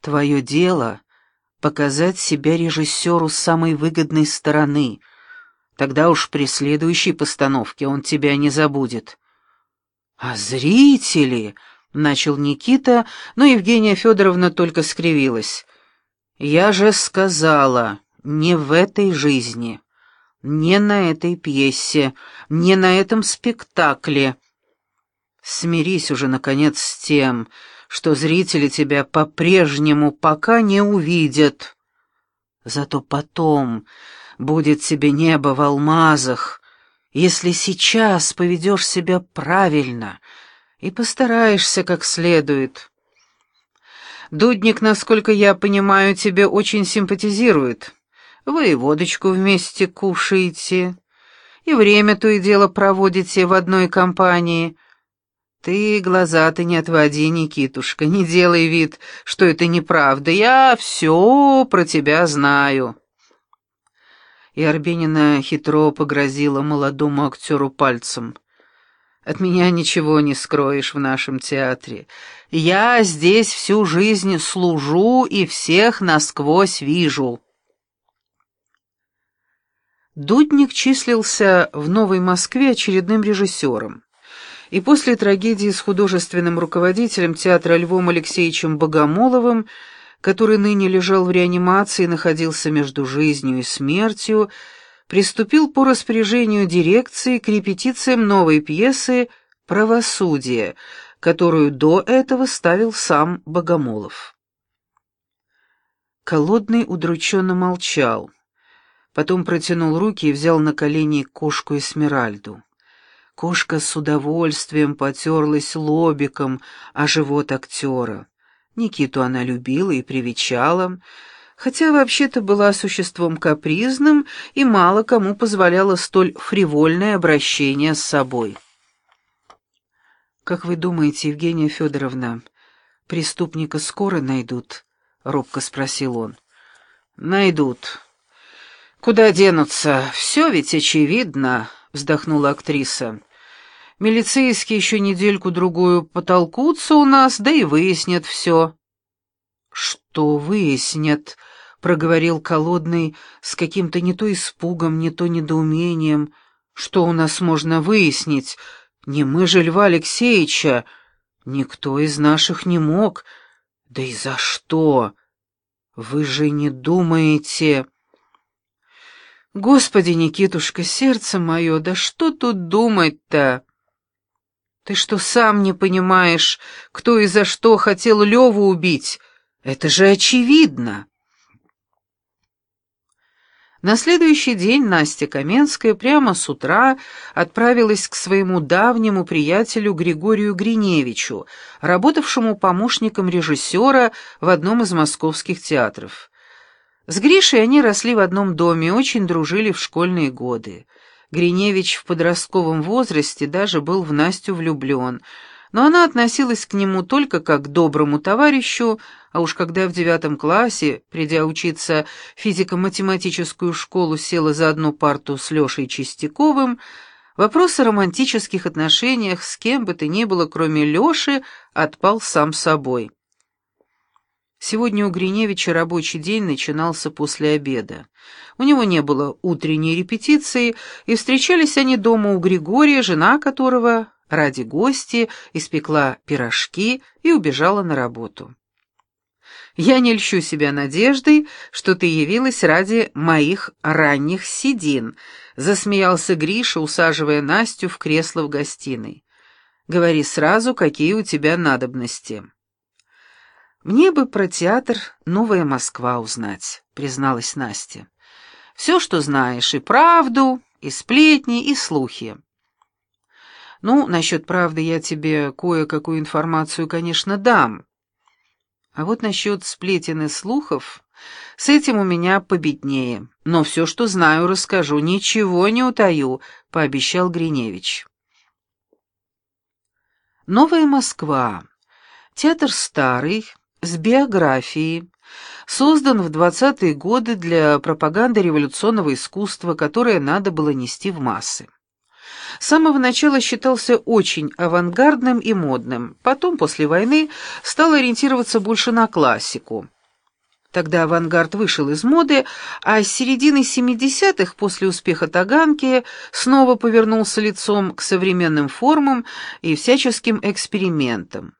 Твое дело — показать себя режиссеру с самой выгодной стороны. Тогда уж при следующей постановке он тебя не забудет. А зрители... — начал Никита, но Евгения Федоровна только скривилась. «Я же сказала, не в этой жизни, не на этой пьесе, не на этом спектакле. Смирись уже, наконец, с тем, что зрители тебя по-прежнему пока не увидят. Зато потом будет тебе небо в алмазах, если сейчас поведешь себя правильно и постараешься как следует. Дудник, насколько я понимаю, тебе очень симпатизирует. Вы и водочку вместе кушаете, и время то и дело проводите в одной компании — ты глаза-то не отводи, Никитушка, не делай вид, что это неправда. Я все про тебя знаю. И Арбенина хитро погрозила молодому актеру пальцем. От меня ничего не скроешь в нашем театре. Я здесь всю жизнь служу и всех насквозь вижу. Дудник числился в Новой Москве очередным режиссером и после трагедии с художественным руководителем театра Львом Алексеевичем Богомоловым, который ныне лежал в реанимации и находился между жизнью и смертью, приступил по распоряжению дирекции к репетициям новой пьесы «Правосудие», которую до этого ставил сам Богомолов. Колодный удрученно молчал, потом протянул руки и взял на колени кошку Эсмеральду. Кошка с удовольствием потерлась лобиком о живот актера. Никиту она любила и привечала, хотя вообще-то была существом капризным и мало кому позволяла столь фривольное обращение с собой. «Как вы думаете, Евгения Федоровна, преступника скоро найдут?» — робко спросил он. «Найдут. Куда денутся? Все ведь очевидно», — вздохнула актриса. Милицейские еще недельку-другую потолкутся у нас, да и выяснят все». «Что выяснят?» — проговорил Колодный с каким-то не то испугом, не то недоумением. «Что у нас можно выяснить? Не мы же Льва Алексеевича. Никто из наших не мог. Да и за что? Вы же не думаете...» «Господи, Никитушка, сердце мое, да что тут думать-то?» Ты что, сам не понимаешь, кто и за что хотел Леву убить? Это же очевидно. На следующий день Настя Каменская прямо с утра отправилась к своему давнему приятелю Григорию Гриневичу, работавшему помощником режиссера в одном из московских театров. С Гришей они росли в одном доме очень дружили в школьные годы. Гриневич в подростковом возрасте даже был в Настю влюблен, но она относилась к нему только как к доброму товарищу, а уж когда в девятом классе, придя учиться в физико-математическую школу, села за одну парту с Лешей Чистяковым, вопрос о романтических отношениях с кем бы то ни было, кроме Леши, отпал сам собой. Сегодня у Гриневича рабочий день начинался после обеда. У него не было утренней репетиции, и встречались они дома у Григория, жена которого ради гости испекла пирожки и убежала на работу. «Я не льщу себя надеждой, что ты явилась ради моих ранних седин», — засмеялся Гриша, усаживая Настю в кресло в гостиной. «Говори сразу, какие у тебя надобности». «Мне бы про театр «Новая Москва» узнать», — призналась Настя. «Все, что знаешь, и правду, и сплетни, и слухи». «Ну, насчет правды я тебе кое-какую информацию, конечно, дам. А вот насчет сплетен и слухов, с этим у меня победнее. Но все, что знаю, расскажу, ничего не утаю», — пообещал Гриневич. «Новая Москва». Театр старый, с биографией, создан в 20-е годы для пропаганды революционного искусства, которое надо было нести в массы. с самого начала считался очень авангардным и модным, потом, после войны, стал ориентироваться больше на классику. Тогда авангард вышел из моды, а с середины 70-х, после успеха Таганки, снова повернулся лицом к современным формам и всяческим экспериментам.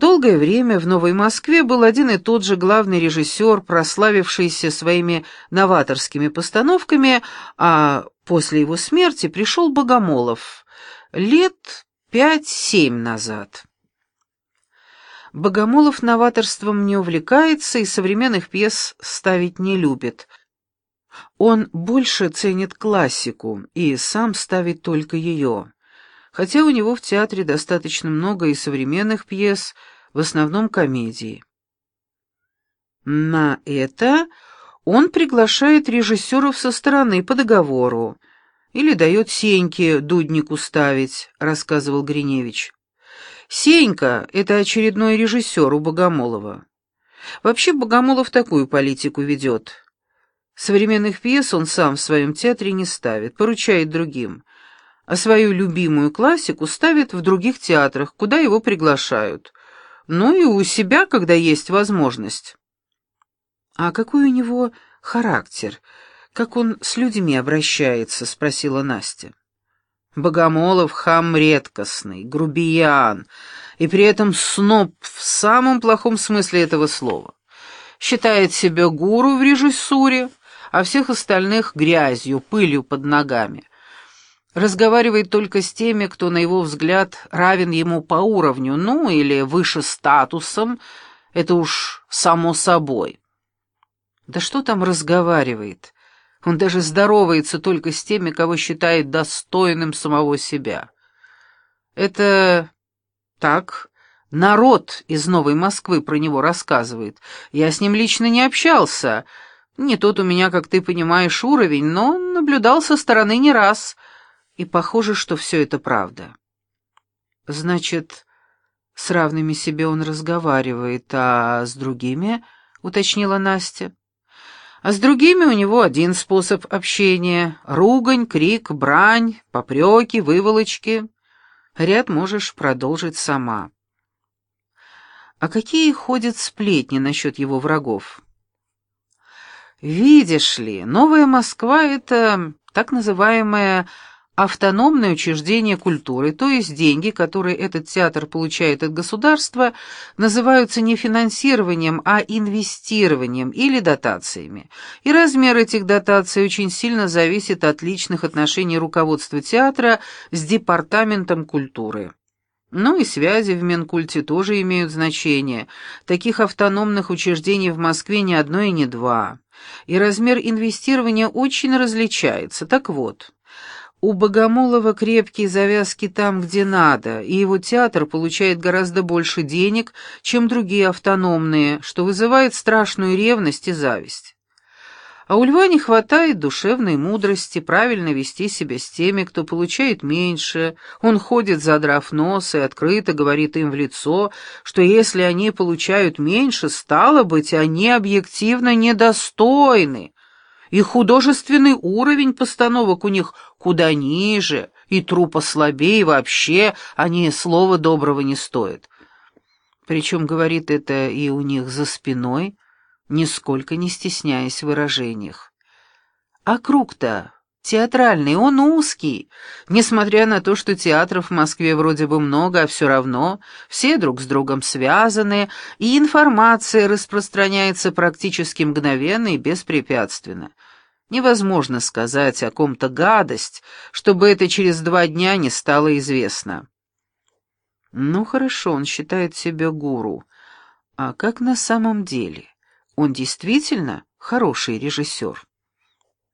Долгое время в Новой Москве был один и тот же главный режиссер, прославившийся своими новаторскими постановками, а после его смерти пришел Богомолов лет пять-семь назад. Богомолов новаторством не увлекается и современных пьес ставить не любит. Он больше ценит классику и сам ставит только ее. Хотя у него в театре достаточно много и современных пьес, в основном комедии. На это он приглашает режиссеров со стороны по договору или дает Сеньке дуднику ставить, рассказывал Гриневич. Сенька — это очередной режиссер у Богомолова. Вообще Богомолов такую политику ведет. Современных пьес он сам в своем театре не ставит, поручает другим, а свою любимую классику ставит в других театрах, куда его приглашают. Ну и у себя, когда есть возможность. «А какой у него характер? Как он с людьми обращается?» — спросила Настя. Богомолов хам редкостный, грубиян, и при этом сноб в самом плохом смысле этого слова. Считает себя гуру в режиссуре, а всех остальных грязью, пылью под ногами. Разговаривает только с теми, кто, на его взгляд, равен ему по уровню, ну или выше статусом, это уж само собой. Да что там разговаривает? Он даже здоровается только с теми, кого считает достойным самого себя. Это так, народ из Новой Москвы про него рассказывает. Я с ним лично не общался. Не тот у меня, как ты понимаешь, уровень, но наблюдал со стороны не раз. И похоже, что все это правда. Значит, с равными себе он разговаривает, а с другими, — уточнила Настя. А с другими у него один способ общения — ругань, крик, брань, попреки, выволочки. Ряд можешь продолжить сама. А какие ходят сплетни насчет его врагов? Видишь ли, Новая Москва — это так называемая автономное учреждение культуры, то есть деньги, которые этот театр получает от государства, называются не финансированием, а инвестированием или дотациями. И размер этих дотаций очень сильно зависит от личных отношений руководства театра с департаментом культуры. Ну и связи в Минкульте тоже имеют значение. Таких автономных учреждений в Москве ни одно и не два. И размер инвестирования очень различается. Так вот... У Богомолова крепкие завязки там, где надо, и его театр получает гораздо больше денег, чем другие автономные, что вызывает страшную ревность и зависть. А у льва не хватает душевной мудрости правильно вести себя с теми, кто получает меньше. Он ходит, задрав нос, и открыто говорит им в лицо, что если они получают меньше, стало быть, они объективно недостойны, и художественный уровень постановок у них куда ниже, и трупа слабее, вообще они слова доброго не стоят. Причем говорит это и у них за спиной, нисколько не стесняясь в выражениях. А круг-то театральный, он узкий. Несмотря на то, что театров в Москве вроде бы много, а все равно все друг с другом связаны, и информация распространяется практически мгновенно и беспрепятственно. Невозможно сказать о ком-то гадость, чтобы это через два дня не стало известно. Ну хорошо, он считает себя гуру. А как на самом деле? Он действительно хороший режиссер?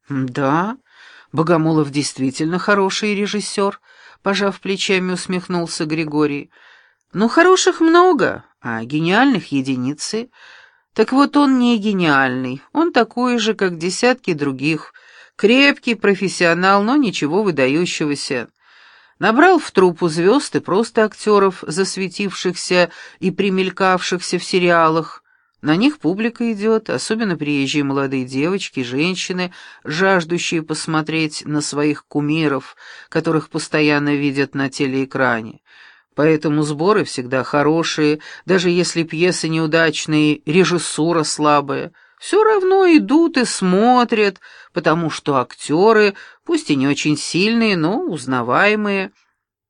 Да, Богомолов действительно хороший режиссер, пожав плечами, усмехнулся Григорий. Но хороших много, а гениальных единицы — так вот он не гениальный, он такой же, как десятки других, крепкий профессионал, но ничего выдающегося. Набрал в труппу звезд и просто актеров, засветившихся и примелькавшихся в сериалах, На них публика идет, особенно приезжие молодые девочки, женщины, жаждущие посмотреть на своих кумиров, которых постоянно видят на телеэкране. Поэтому сборы всегда хорошие, даже если пьесы неудачные, режиссура слабая. Все равно идут и смотрят, потому что актеры, пусть и не очень сильные, но узнаваемые –